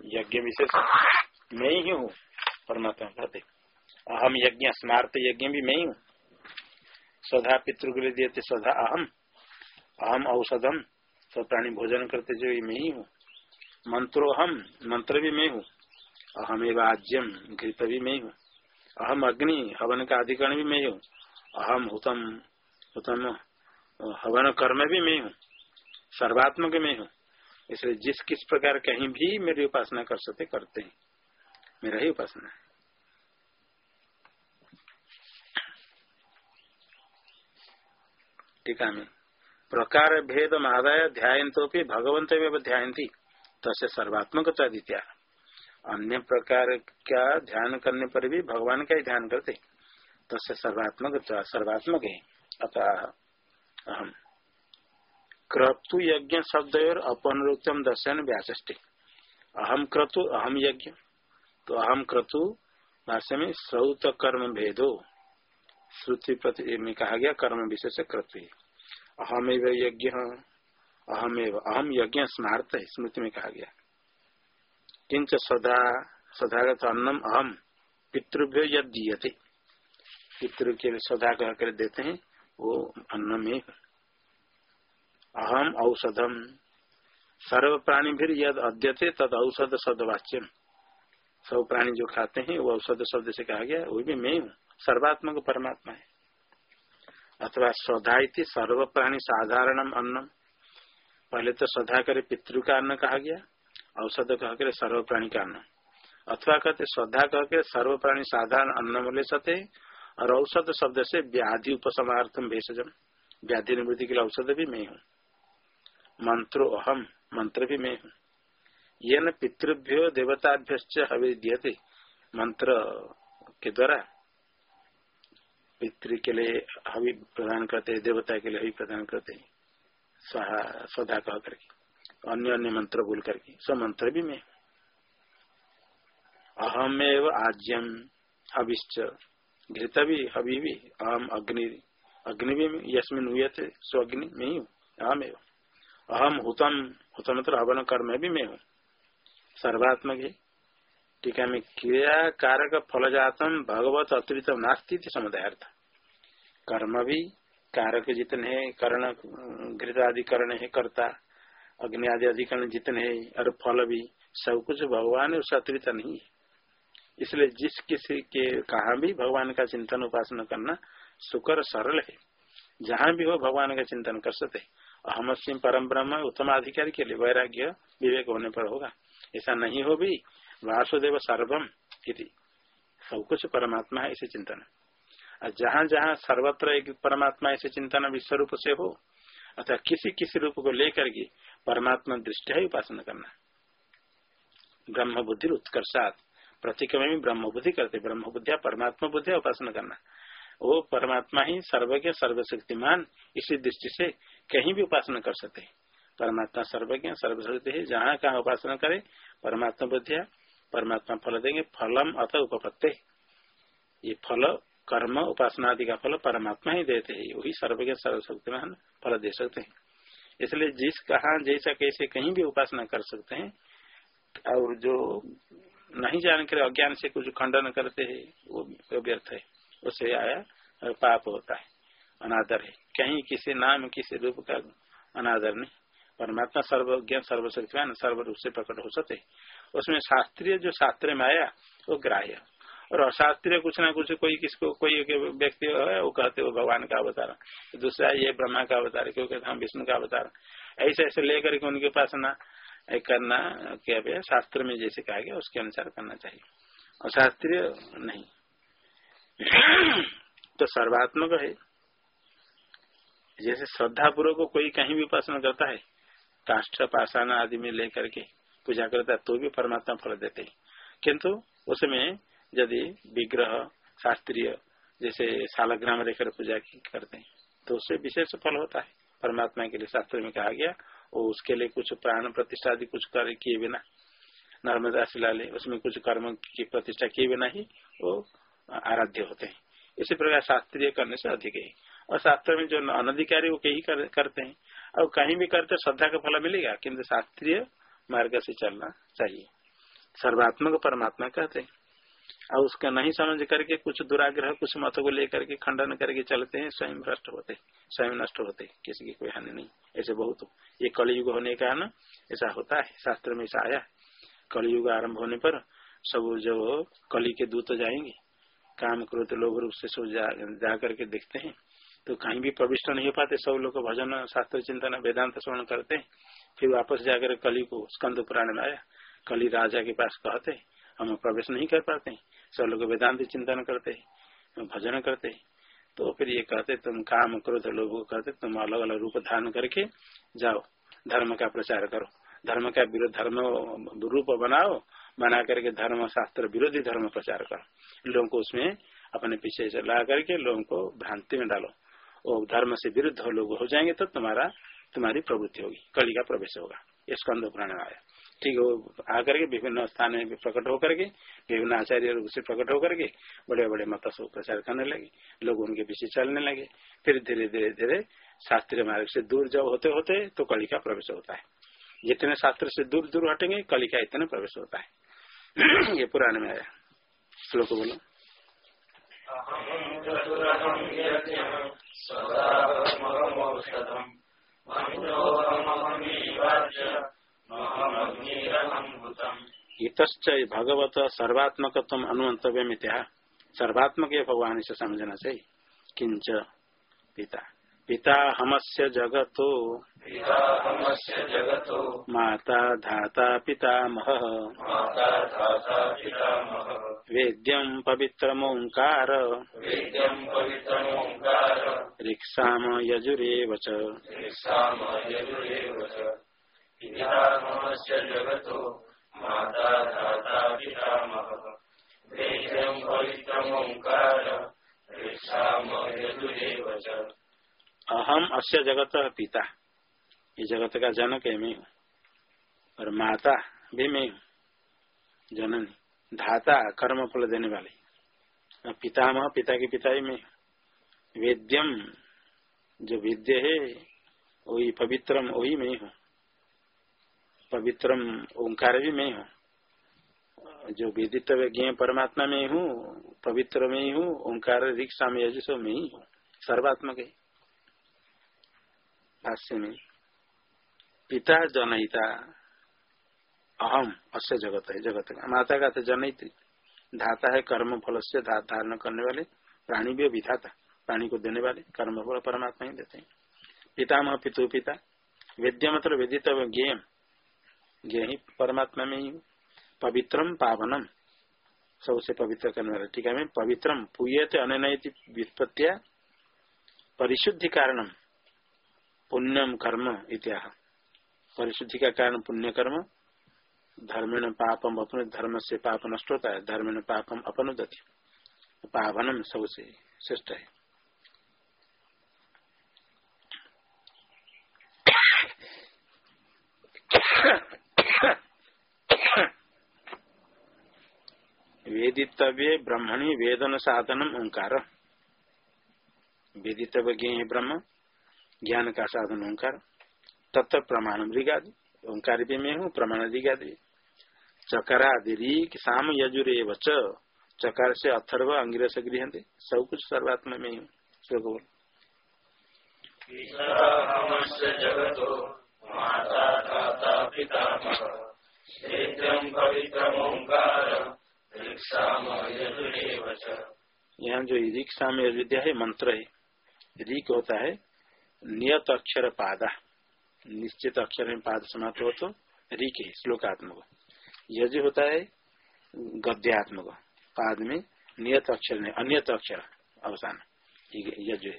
यज्ञ विशेष। मैं ही हूँ। परमात्मा। कहते अहम यज्ञ स्मार्त यज्ञ भी मैं हूँ। सदा पितृ के लिए देते सदा अहम। अहम औषधम सब प्राणी भोजन करते जो मैं ही। हूँ मंत्रो हम मंत्र भी मैं हूँ। अहम एवं आज्यम घृत भी मैं हूँ। अहम अग्नि, हवन का अधिकरण भी मैं हूँ। अहम हुतम हुतम, हवन कर्म भी मैं हूँ। सर्वात्मक में हूँ। इसलिए जिस किस प्रकार कहीं भी मेरी उपासना कर सकते, करते हैं। मेरा ही उपासना है। टीका में प्रकार भेद आदाय ध्यान तो भगवंत ध्यान थी तसे सर्वात्मक द्वितीय। अन्य प्रकार का ध्यान करने पर भी भगवान का ही ध्यान करते? तसे सर्वात्मक सर्वात्मक। है अतः अहम। क्रतु यज्ञ शब्द और अपनुक्तम दर्शन व्याचे अहम क्रतु अहम यज्ञ। तो अहम क्रतु भाष्य में श्रौत कर्म भेदो श्रुति प्रति में कहा गया, कर्म विशेष क्रतु अहम एव यज्ञ अहम एव अहम यज्ञ स्मार्त है, स्मृति में कहा गया। किंच सदा, सदागत अन्नम अहम पितृभ्य यद दीयते। पितृ के सदा कह कर देते हैं, वो अन्न में अहम औषधम। सर्व प्राणी भी यद अद्यते, तद औषध शब्द वाच्यम सब प्राणी जो खाते हैं, वो औषध शब्द से कहा गया, वो भी मैं हूँ। सर्वात्मक परमात्मा है। अथवा स्वधा सर्व प्राणी साधारणम अन्नम। पहले तो श्रद्धा करे पितृ का अन्न कहा गया, औषध कह कर सर्व प्राणी का अन्न। अथवा कहते श्रद्धा के सर्व प्राणी साधारण अन्न ले सकते और औषध शब्द से व्याधि उपसमार्थम भेषजम। व्याधि निवृत्ति के लिए औषध भी मैं हूँ। मंत्रो अहम, मंत्र भी मैं हूँ। ये न पितृभ्यो देवताभ्य हवे दियते मंत्र के द्वारा पितृ के लिए हवि प्रदान करते हैं, देवता के लिए हवि प्रदान करते हैं। सदा कह करके, अन्य अन्य मंत्र बोल करके, सब मंत्र भी मैं। अहमेव आज्यम, हविश्च घृत भी हवि भी, अहम अग्नि अग्नि भी यशमिन हुए थे स्वग्नि में ही हूँ अहमेव अहम हुतम हुतम मतलब हवन कर्म भी मैं हूँ। सर्वात्मक है। टीका में क्रिया कारक फल जातम भगवत अतिरिक्त नास्ती समुदायर्थ। कर्म भी कारक जितने है, कर्ण, घृत आदि कर्ण है कर्ता, अग्नि आदि अधिकरण जितने है, और फल भी, सब कुछ भगवान है अतिरिक्त नहीं है। इसलिए जिस किसी के कहा भी भगवान का चिंतन उपासना करना सुकर सरल है। जहाँ भी हो भगवान का चिंतन कर सकते अहम सिंह परम ब्रह्म उत्तम अधिकारी के लिए वैराग्य विवेक होने पर होगा। ऐसा नहीं हो भी वासुदेव सर्वम इति। सब कुछ परमात्मा है ऐसे चिंतन और जहाँ जहाँ सर्वत्र एक परमात्मा ऐसे चिंतन विश्व रूप से हो अथवा किसी किसी रूप को लेकर के परमात्मा दृष्टि है उपासना करना। ब्रह्म बुद्धि उत्कर्षात। प्रतीक में भी ब्रह्म बुद्धि करते। ब्रह्म बुद्धिया परमात्मा बुद्धिया उपासना करना। वो परमात्मा ही सर्वज्ञ, सर्वशक्तिमान इसी दृष्टि से कहीं भी उपासना कर सकते। परमात्मा सर्वज्ञ, सर्वशक्ति है। जहाँ कहाँ उपासना करे, परमात्मा बुद्धिया परमात्मा फल देंगे, फलम अथ उपपत्ते। ये फल, कर्म, उपासना आदि का फल परमात्मा ही देते है, वही सर्वज्ञ, सर्वशक्तिमान फल दे सकते हैं। इसलिए जिस कहा, जैसा, कैसे कहीं भी उपासना कर सकते हैं, और जो नहीं जान कर अज्ञान से कुछ खंडन करते हैं, वो व्यर्थ है। उसे आया पाप होता है, अनादर है। कहीं किसी नाम, किसी रूप का अनादर नहीं। परमात्मा सर्वज्ञ, सर्वशक्तिमान सर्व रूप से प्रकट हो सकते उसमें शास्त्रीय जो शास्त्र में आया, वो ग्राह्य। और अशास्त्रीय कुछ ना कुछ कोई किसको, कोई व्यक्ति है, वो कहते हो भगवान का अवतार। दूसरा ये ब्रह्मा का अवतार क्यों कहते हम विष्णु का अवतार ऐसे ऐसे लेकर के उनके पास ना करना क्या भैया शास्त्र में जैसे कहा गया, उसके अनुसार करना चाहिए। अशास्त्रीय नहीं। तो सर्वात्मक है। जैसे श्रद्धा पूर्वक कोई कहीं भी उपासना करता है, काष्ठ, पाषाण आदि में लेकर के पूजा करता है तो भी परमात्मा फल देते हैं। किंतु उसमें यदि विग्रह शास्त्रीय जैसे सालग्राम रेखर पूजा करते हैं तो उससे विशेष फल होता है। परमात्मा के लिए शास्त्र में कहा गया और उसके लिए कुछ प्राण प्रतिष्ठा आदि कुछ कर किए बिना नर्मदा शिला ले उसमें कुछ कर्म की प्रतिष्ठा किए बिना ही वो आराध्य होते हैं। इसी प्रकार शास्त्रीय करने से अधिक है। और शास्त्र में जो अनधिकारी वो कहीं कर, करते हैं और कहीं भी करते श्रद्धा का फल मिलेगा किन्तु शास्त्रीय मार्ग से चलना चाहिए। सर्वात्मक परमात्मा कहते हैं। और उसका नहीं समझ करके कुछ दुराग्रह कुछ मतों को लेकर के खंडन करके चलते हैं स्वयं भ्रष्ट होते स्वयं नष्ट होते किसी की कोई हानि नहीं। ऐसे बहुत ये कलयुग होने का ना ऐसा होता है शास्त्र में ऐसा आया। कलयुग आरंभ होने पर सब जो कली के दूत जाएँगे काम क्रोध लोग रूप से सब जा, जा करके देखते हैं। तो कहीं भी प्रविष्ट नहीं हो पाते सब लोग भजन शास्त्र चिंतन वेदांत श्रवण करते हैं। फिर वापस जाकर कली को स्कंद पुराण में आया कली राजा के पास कहते, हम प्रवेश नहीं कर पाते सब लोग वेदांत चिंतन करते भजन करते तो फिर ये कहते, तुम काम क्रोध लोग कहते तुम अलग अलग रूप धारण करके जाओ। धर्म का प्रचार करो। धर्म का विरोध, धर्म रूप बनाओ, बना करके धर्म शास्त्र विरोधी धर्म प्रचार करो। लोगों को उसमें अपने पीछे से ला करके लोगों को भ्रांति में डालो। और धर्म से विरुद्ध लोग हो जाएँगे तो तुम्हारा तुम्हारी प्रवृत्ति होगी, कली का प्रवेश होगा, ये स्कंद पुराण आया ठीक है आकर के विभिन्न स्थान में प्रकट होकर के, विभिन्न आचार्य रूप से प्रकट होकर के बड़े बड़े मत प्रचार करने लगे, लोग उनके पीछे चलने लगे। फिर धीरे धीरे धीरे शास्त्रीय मार्ग से दूर जब होते होते तो कली का प्रवेश होता है। जितने शास्त्र से दूर दूर हटेंगे, कली का इतने प्रवेश होता है। ये पुराने में आया श्लोक बोलो। इतच भगवत सर्वात्मक अनुमंतव्य मित्या सर्वात्मक भगवान से समझना चाहिए किंच पिता। पिता हमस्य जगतो। माता धाता पितामह। वेद्यम पवित्रमोंकार रिक्साम यजुरेव च। जगतो। अहम अस्य जगत पिता। ये जगत का जनक है मैं हूँ और माता भी मैं हूँ जननी, धाता कर्म फल देने वाले। पितामह, पिता के पिता ही मैं वेद्यम जो विद्य है, वही पवित्रम, वही मैं हूँ पवित्रम ओंकार भी मैं हूँ। जो विदित ज्ञ परमात्मा में हूँ, पवित्र में ही हूँ ओंकार रिक्सा में यजसो में ही हूँ। सर्वात्मक है। भाष्य में, पिता जनहिता अहम अस्य जगत है, जगत का। माता का तो जनहित धाता है कर्म फल से धारण करने वाले, प्राणी भी विधाता। प्राणी को देने वाले कर्म फल परमात्मा ही देते हैं। पितामह पितु पिता वेद्य मतलब वेदित ज्ञेय ही परमात्मा में ही पवित्रम पावनम। सबसे पवित्र करने वाला। ठीक है पवित्रम पूयते अनैति व्युत्पत्तिया परिशुद्धि कारणम पुण्यम कर्म इत्या परिशुद्धि का कारण पुण्य कर्म। धर्म पापम अपने धर्म से पाप नष्ट होता है धर्म पापम अपनुदति। पावनम सबसे श्रेष्ठ है। वेदितव्य ब्रह्मणी वेदन साधनम ओंकार। वेदितव्य ब्रह्म ज्ञान का साधन ओंकार तत्व प्रमाण मृगादि ओंकार प्रमाण दिगादि चकरादि साम यजुरे चकार से अथर्व अंग्रेस गृह सब कुछ सर्वात्मा में हूँ, श्लोक बोल। यहाँ जो रिक्सा में विद्या है, मंत्र है। रिक होता है नियत अक्षर पादा निश्चित अक्षर में पाद समाप्त हो तो रिक है, श्लोकात्मक। यज होता है, गद्यात्मक। पाद में नियत अक्षर में अन्यत अक्षर अवसान यज है।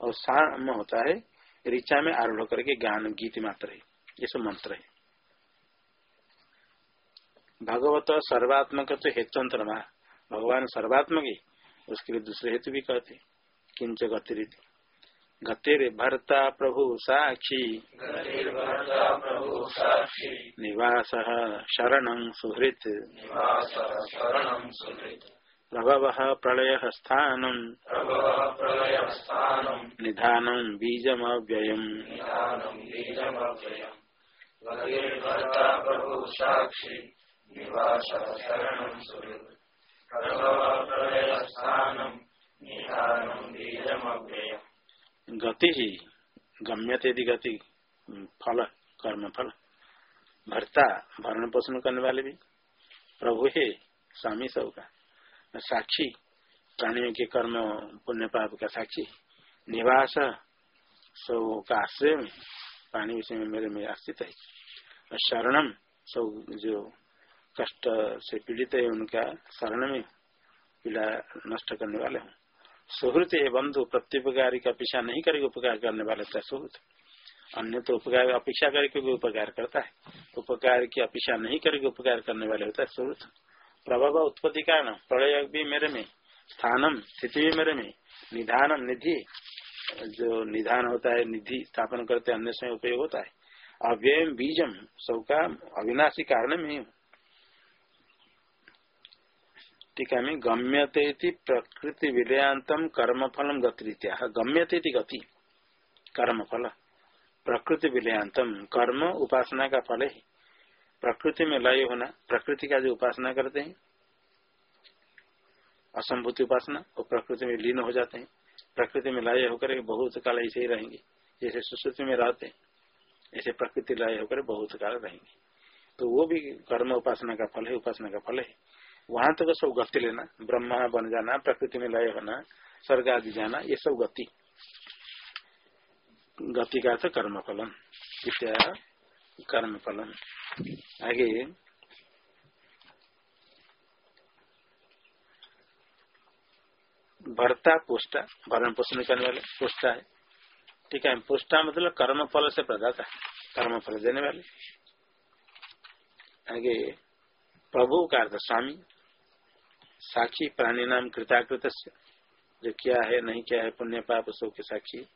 और साम होता है, ऋचा में आरूढ़ करके गान, गीत मात्र है। ये सब मंत्र है। भगवत सर्वात्मक तो हेतुअंतर भगवान सर्वात्मक उसके लिए दूसरे हेतु भी कहते किंच गतिरित गतिर भर्ता प्रभु साक्षी। निवास शरण सुहृत। प्रभव प्रलय स्थान निधान बीजम अव्ययम गति ही गम्यते यदि गति फल कर्म फल भरता, भरण पोषण करने वाले भी। प्रभु है, स्वामी सब का साक्षी, प्राणियों के कर्म पुण्य पाप का साक्षी। निवास सब का आश्रय में, पानी विषय में मेरे में आश्रित है। शरणम, सब जो कष्ट से पीड़ित है उनका शरण में, पीड़ा नष्ट करने वाले हूँ। सुहृत बंधु प्रत्युपकारी का पीछा नहीं करेगा, उपकार करने वाले था सुहृत। अन्य तो उपकार, अपेक्षा करके भी उपकार करता है। उपकार की अपेक्षा नहीं करेगा, उपकार करने वाले होता है सुहृत। प्रभाव उत्पत्ति कारण, प्रलय भी मेरे में, स्थानम स्थिति भी मेरे में निधानम निधि, जो निधान होता है, निधि स्थापन करते अन्य समय उपयोग होता है। अव्यय बीजम सबका अविनाशी कारण में टीका में गम्यते प्रकृति विलयांतम कर्म फलम गतिरित्या गम्यते गति कर्म फल प्रकृति विलयांतम कर्म उपासना का फल है प्रकृति में लय होना प्रकृति का जो उपासना करते हैं असंभूति उपासना और प्रकृति में लीन हो जाते हैं प्रकृति में लय होकर बहुत काल ऐसे ही रहेंगे जैसे सुश्रुति में रहते हैं ऐसे प्रकृति लय होकर बहुत काल रहेंगे तो वो भी कर्म उपासना का फल है उपासना का फल है वहाँ तक तो सब गति लेना, ब्रह्मा बन जाना, प्रकृति में लय होना, स्वर्ग आदि जाना, ये सब गति। गति का अर्थ कर्म इत्या कर्म फलन आगे, भरता पुष्टा, भरण पोषण करने वाले, पुष्टा है। ठीक है, पुष्टा मतलब कर्म फल से प्रदाता कर्म फल देने वाले। आगे, प्रभु का अर्थ स्वामी साक्षी प्राणी नाम कृताकृत जो क्या है, नहीं क्या है, पुण्य पाप सो के साक्षी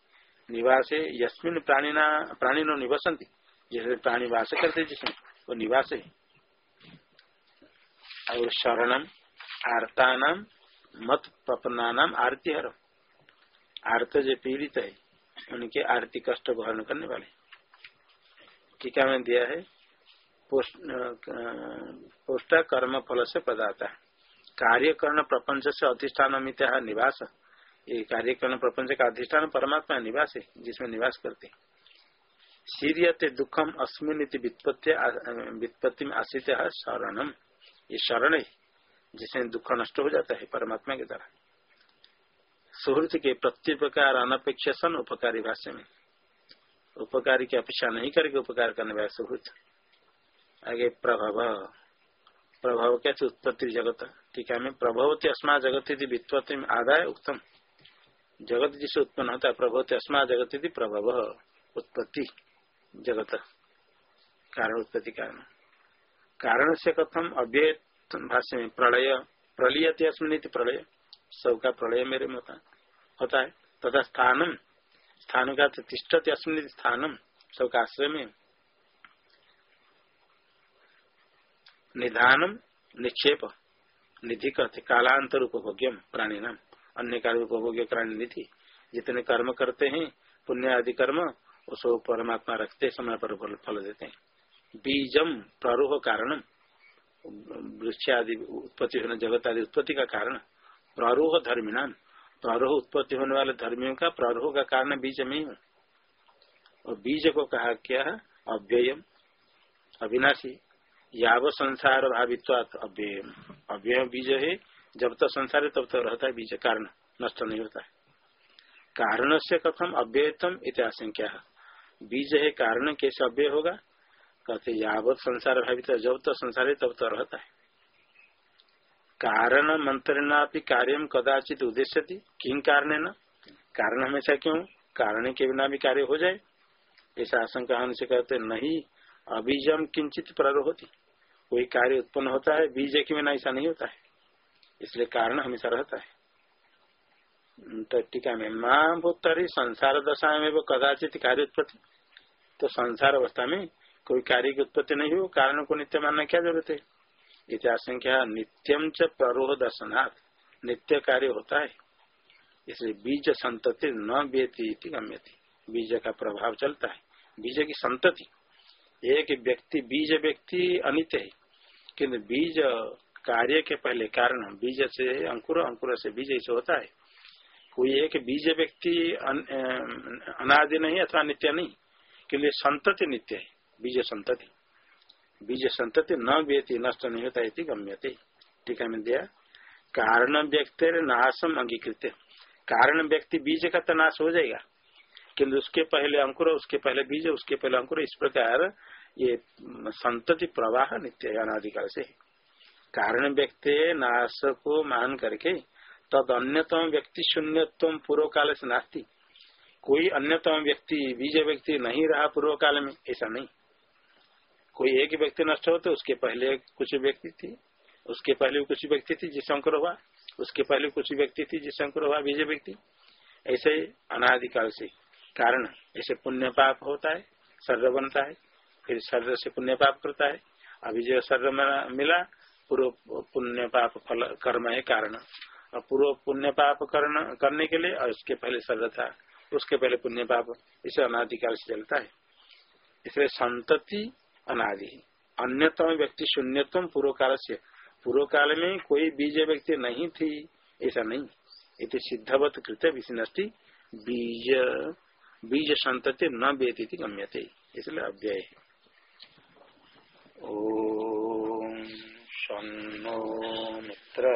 निवास है यस्मिन प्राणीना प्राणी नो निवसंती जैसे प्राणी वास करते जिसमें, वो निवास। है और शरणम आर्ता नाम मत पपना नाम आरती हर। आर्त जो पीड़ित है, उनके आरती कष्ट ग्रहण करने वाले। टीका में दिया है? पोष्टा कर्म फल से प्रदाता है। कार्यकरण प्रपंच से अधिष्ठान निवास ये कार्यकरण प्रपंच का अधिष्ठान परमात्मा निवास है, जिसमें निवास करते सीरियते दुखम अस्मिन वित्पत्ति में आश्रित है, शरणम। ये शरण है, जिसमें दुख नष्ट हो जाता है परमात्मा के द्वारा। सुहृत के प्रत्युपकार अनपेक्ष सन उपकारी भाष्य में। उपकारी की अपेक्षा नहीं करके उपकार करने वाले सुहृत। आगे प्रभाव। प्रभाव क्या उत्पत्ति जगत? ठीक है प्रभवती अस्मा जगत वित्पत्ति आदाय उत्तम जगत जिसे उत्पन्न होता है, प्रभवती अस्मा जगत प्रभव। उत्पत्ति जगत। कारण उत्पत्ति कारण। कारण से कथम? अव्यय भाष्य में प्रलय, प्रलियते अस्मिन प्रलय। सबका प्रलय मेरे में होता है। तथा स्थानम। स्थान का तिष्ठते अस्मिन स्थानम। सबका आश्रय में। निधानम, निक्षेप। निधि कहते कालांतर उपभोग्यम प्राणी नाम अन्य कार्य उपभोग्य प्राणी निधि। जितने कर्म करते हैं पुण्य आदि कर्म, उसको परमात्मा रखते, समय पर फल देते हैं। बीजम प्ररोह कारणम वृक्ष आदि उत्पत्ति होने जगत आदि उत्पत्ति का कारण प्ररोह धर्मिनाम प्ररोह उत्पत्ति होने वाले धर्मियों का प्ररोह का कारण बीज में ही और बीज को कहा क्या अव्ययम। अविनाशी। याव संसार भावित्वात अव्यय अव्यय बीज है। जब तक संसार है, तब तक रहता है बीज। कारण नष्ट नहीं होता है। कारण से कथम अव्ययतम इतिहासंख्या बीज है कारण, कैसे अव्यय होगा? कहते यावत संसार भावित जब तक संसार है, तब तक रहता है। कारण मंत्रणा कार्य कदाचित उद्देश्य थी किन कारण न कारण हमेशा क्यों? कारण के बिना भी कार्य हो जाए। ऐसा आशंका से कहते नहीं अभिजम किंचित प्ररो होती कोई कार्य उत्पन्न होता है, बीज के बिना ऐसा नहीं होता है। इसलिए कारण हमेशा रहता है। तो टीका में, माँ भूतरी संसार दशा में वो कदाचित कार्य उत्पत्ति। तो संसार अवस्था में कोई कार्य की उत्पत्ति नहीं हो, कारण को नित्य मानना क्या ज़रूरत है? इतिहासंख्या नित्यम च प्ररोह दर्शनाथ नित्य कार्य होता है। इसलिए बीज संतति न बेती गम्यति। बीज का प्रभाव चलता है। बीज की संतति। एक व्यक्ति, बीज व्यक्ति अनित्य है। किन्तु बीज कार्य के पहले कारण बीज से अंकुर अंकुर से बीज ऐसे होता है। कोई एक बीज व्यक्ति अनादि नहीं अथवा नित्य नहीं, के संतति नित्य है, बीज संतति। बीज संतति न व्यक्ति नष्ट नहीं होता है गम्यते। टीका में दिया, कारण व्यक्ति नाशम अंगीकृत कारण व्यक्ति बीज का तो नाश हो जाएगा। किंतु उसके पहले अंकुर, उसके पहले बीज, उसके पहले अंकुर, इस प्रकार ये संतति प्रवाह नित्य अनाधिकाल से कारण व्यक्ति नाश को मान करके तद अन्यतम व्यक्ति शून्यतम पूर्व काल से नास्ती। कोई अन्यतम व्यक्ति, बीज व्यक्ति नहीं रहा पूर्व काल में, ऐसा नहीं। कोई एक व्यक्ति नष्ट हो तो उसके पहले कुछ व्यक्ति थी, उसके पहले कुछ व्यक्ति थी, जिस शंकर हुआ, उसके पहले कुछ व्यक्ति थी, जिस शंकर हुआ, बीज व्यक्ति। ऐसे अनादिकाल से। कारण, ऐसे पुण्य पाप होता है शरीर बनता है। फिर शरीर से पुण्य पाप करता है। अभी जो शरीर में मिला, पूर्व पुण्य पाप फल, कर्म है कारण। और पूर्व पुण्य पाप करने के लिए, और उसके पहले शरीर था, उसके पहले पुण्य पाप, इसे अनादिकाल से चलता है। इसलिए संतति अनादि। अन्यतम व्यक्ति शून्यतम पूर्व काल से पूर्व काल में कोई बीज व्यक्ति नहीं थी, ऐसा नहीं। इति सिद्धवत कृत्य विष्णि बीज बीज संतति न बेती गम्यते। इसलिए अव्यय है। ओ मित्र